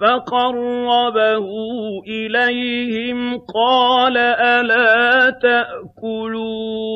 فَقَرَّبَهُ إِلَيْهِمْ قَالَ أَلَا تَأْكُلُونَ